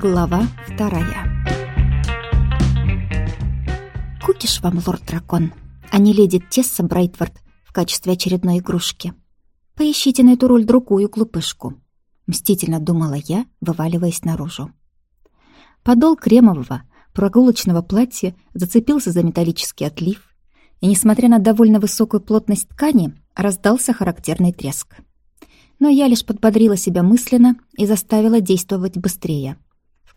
Глава вторая Кукиш вам, лорд-дракон, а не леди Тесса Брайтвард в качестве очередной игрушки. Поищите на эту роль другую глупышку. Мстительно думала я, вываливаясь наружу. Подол кремового, прогулочного платья зацепился за металлический отлив, и, несмотря на довольно высокую плотность ткани, раздался характерный треск. Но я лишь подбодрила себя мысленно и заставила действовать быстрее.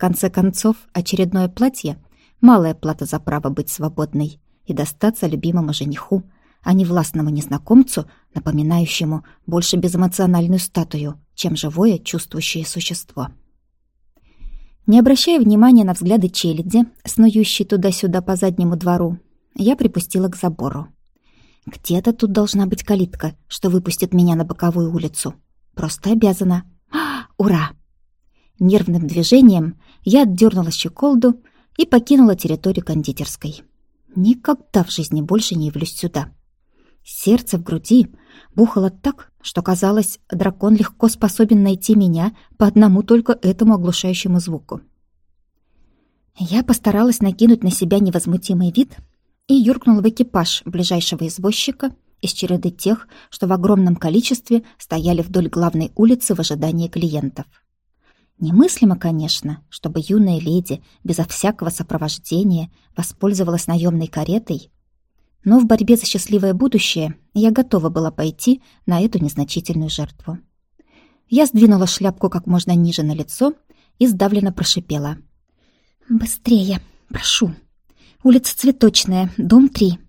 Конце концов, очередное платье — малая плата за право быть свободной и достаться любимому жениху, а не властному незнакомцу, напоминающему больше безэмоциональную статую, чем живое чувствующее существо. Не обращая внимания на взгляды челяди, снующей туда-сюда по заднему двору, я припустила к забору. Где-то тут должна быть калитка, что выпустит меня на боковую улицу. Просто обязана. Ура! Нервным движением я отдернула щеколду и покинула территорию кондитерской. Никогда в жизни больше не явлюсь сюда. Сердце в груди бухало так, что казалось, дракон легко способен найти меня по одному только этому оглушающему звуку. Я постаралась накинуть на себя невозмутимый вид и юркнула в экипаж ближайшего извозчика из череды тех, что в огромном количестве стояли вдоль главной улицы в ожидании клиентов. Немыслимо, конечно, чтобы юная леди безо всякого сопровождения воспользовалась наемной каретой, но в борьбе за счастливое будущее я готова была пойти на эту незначительную жертву. Я сдвинула шляпку как можно ниже на лицо и сдавленно прошипела. «Быстрее, прошу. Улица Цветочная, дом 3».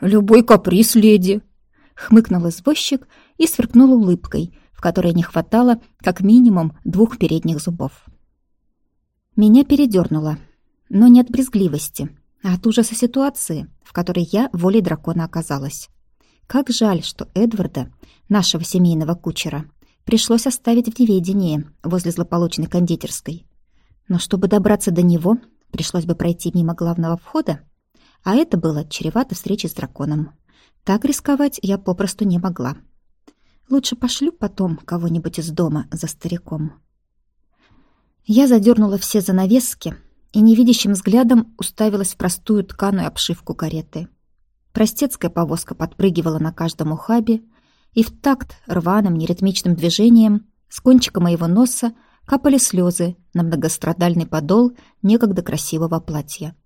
«Любой каприз, леди!» — хмыкнул извозчик и сверкнул улыбкой, которой не хватало как минимум двух передних зубов. Меня передернуло, но не от брезгливости, а от ужаса ситуации, в которой я волей дракона оказалась. Как жаль, что Эдварда, нашего семейного кучера, пришлось оставить в неведении возле злополучной кондитерской. Но чтобы добраться до него, пришлось бы пройти мимо главного входа, а это было чревато встречей с драконом. Так рисковать я попросту не могла. Лучше пошлю потом кого-нибудь из дома за стариком. Я задернула все занавески и невидящим взглядом уставилась в простую тканую обшивку кареты. Простецкая повозка подпрыгивала на каждом ухабе, и в такт рваным неритмичным движением с кончика моего носа капали слезы на многострадальный подол некогда красивого платья.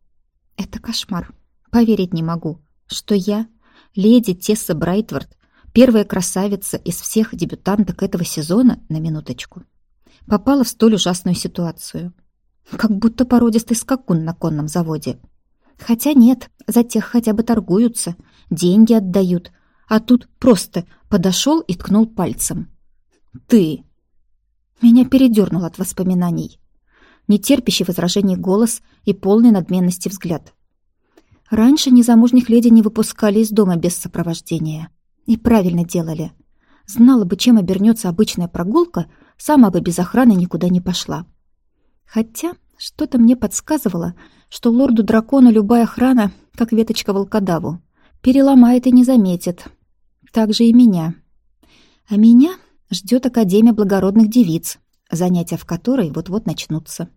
Это кошмар. Поверить не могу, что я, леди Тесса Брайтвард, первая красавица из всех дебютанток этого сезона, на минуточку, попала в столь ужасную ситуацию. Как будто породистый скакун на конном заводе. Хотя нет, за тех хотя бы торгуются, деньги отдают, а тут просто подошел и ткнул пальцем. «Ты!» Меня передернул от воспоминаний. Нетерпящий возражений голос и полный надменности взгляд. Раньше незамужних леди не выпускали из дома без сопровождения. И правильно делали. Знала бы, чем обернется обычная прогулка, сама бы без охраны никуда не пошла. Хотя что-то мне подсказывало, что лорду-дракону любая охрана, как веточка волкодаву, переломает и не заметит. Так же и меня. А меня ждет Академия благородных девиц, занятия в которой вот-вот начнутся.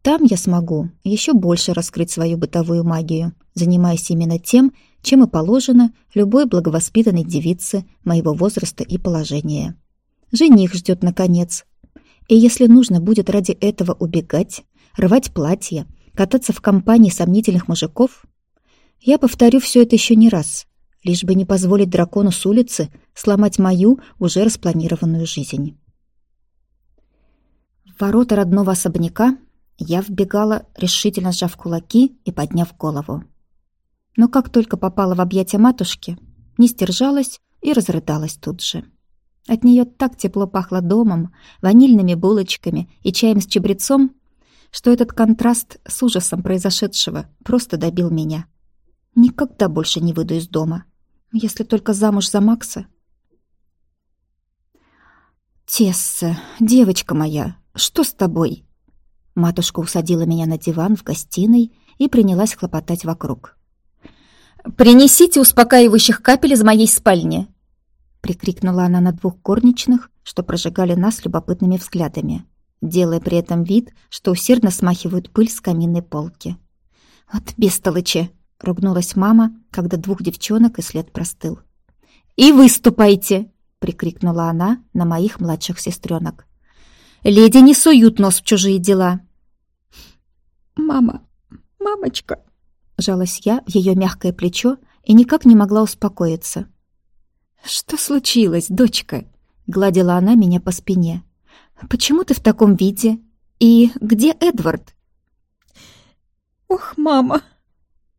Там я смогу еще больше раскрыть свою бытовую магию, занимаясь именно тем, чем и положено любой благовоспитанной девице моего возраста и положения. Жених ждет наконец. И если нужно будет ради этого убегать, рвать платье, кататься в компании сомнительных мужиков, я повторю все это еще не раз, лишь бы не позволить дракону с улицы сломать мою уже распланированную жизнь. В ворота родного особняка я вбегала, решительно сжав кулаки и подняв голову. Но как только попала в объятия матушки, не сдержалась и разрыдалась тут же. От нее так тепло пахло домом, ванильными булочками и чаем с чабрецом, что этот контраст с ужасом произошедшего просто добил меня. Никогда больше не выйду из дома, если только замуж за Макса. «Тесса, девочка моя, что с тобой?» Матушка усадила меня на диван в гостиной и принялась хлопотать вокруг. «Принесите успокаивающих капель из моей спальни!» Прикрикнула она на двух горничных, что прожигали нас любопытными взглядами. делая при этом вид, что усердно смахивают пыль с каминной полки. «Вот бестолычи!» — ругнулась мама, когда двух девчонок и след простыл. «И выступайте!» — прикрикнула она на моих младших сестренок. «Леди не суют нос в чужие дела!» «Мама! Мамочка!» — жалась я в ее мягкое плечо и никак не могла успокоиться. «Что случилось, дочка?» — гладила она меня по спине. «Почему ты в таком виде? И где Эдвард?» «Ох, мама!»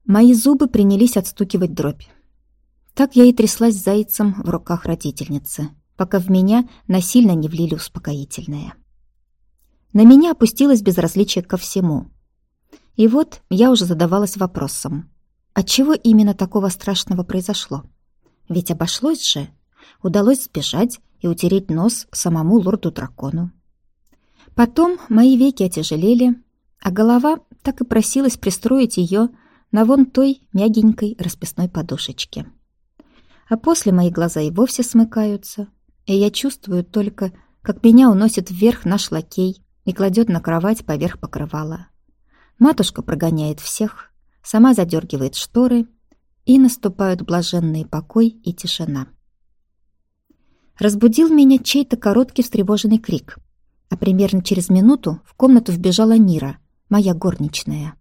Мои зубы принялись отстукивать дробь. Так я и тряслась зайцем в руках родительницы, пока в меня насильно не влили успокоительное. На меня опустилось безразличие ко всему. И вот я уже задавалась вопросом, отчего именно такого страшного произошло? Ведь обошлось же. Удалось сбежать и утереть нос самому лорду-дракону. Потом мои веки отяжелели, а голова так и просилась пристроить ее на вон той мягенькой расписной подушечке. А после мои глаза и вовсе смыкаются, и я чувствую только, как меня уносит вверх наш лакей и кладет на кровать поверх покрывала. Матушка прогоняет всех, сама задергивает шторы, и наступают блаженный покой и тишина. Разбудил меня чей-то короткий встревоженный крик, а примерно через минуту в комнату вбежала Нира, моя горничная.